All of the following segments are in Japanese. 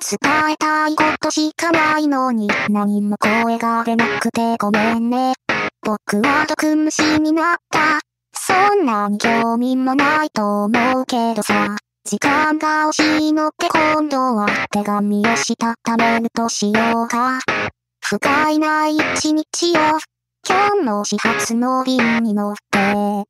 伝えたいことしかないのに何も声が出なくてごめんね。僕は毒虫になった。そんなに興味もないと思うけどさ。時間が惜しいのって今度は手紙をしたためるとしようか。不快な一日を今日の始発の便に乗って。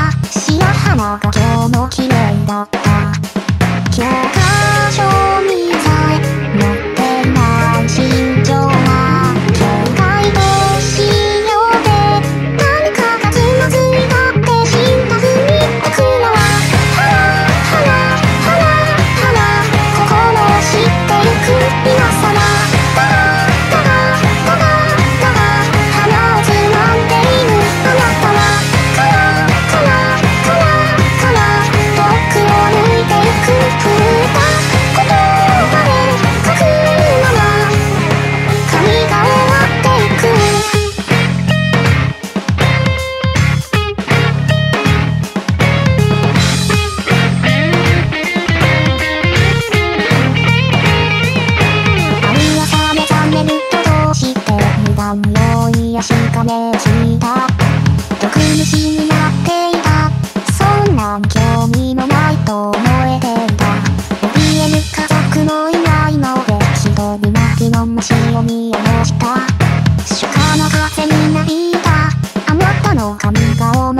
の風になびいた。あなたの髪がお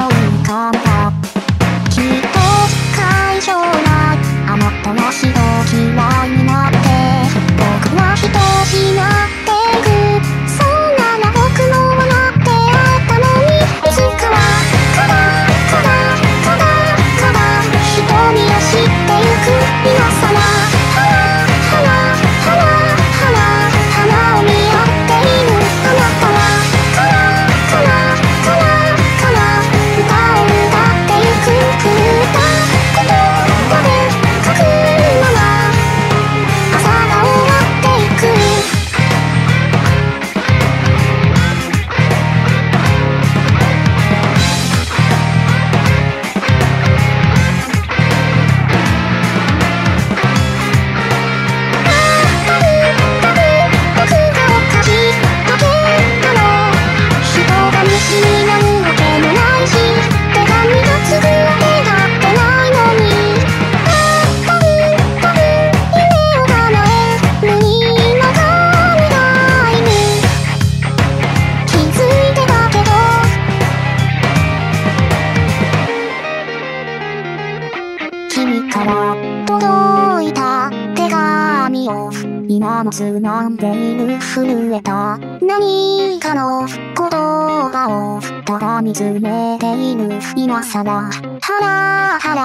今もつなんでいる震えた何かの言葉をただ見つめている今さらハラハラ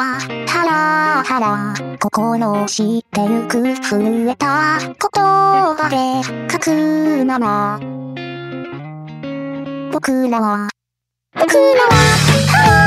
ハラハラ心を知ってゆく震えた言葉で書くまま僕らは僕らは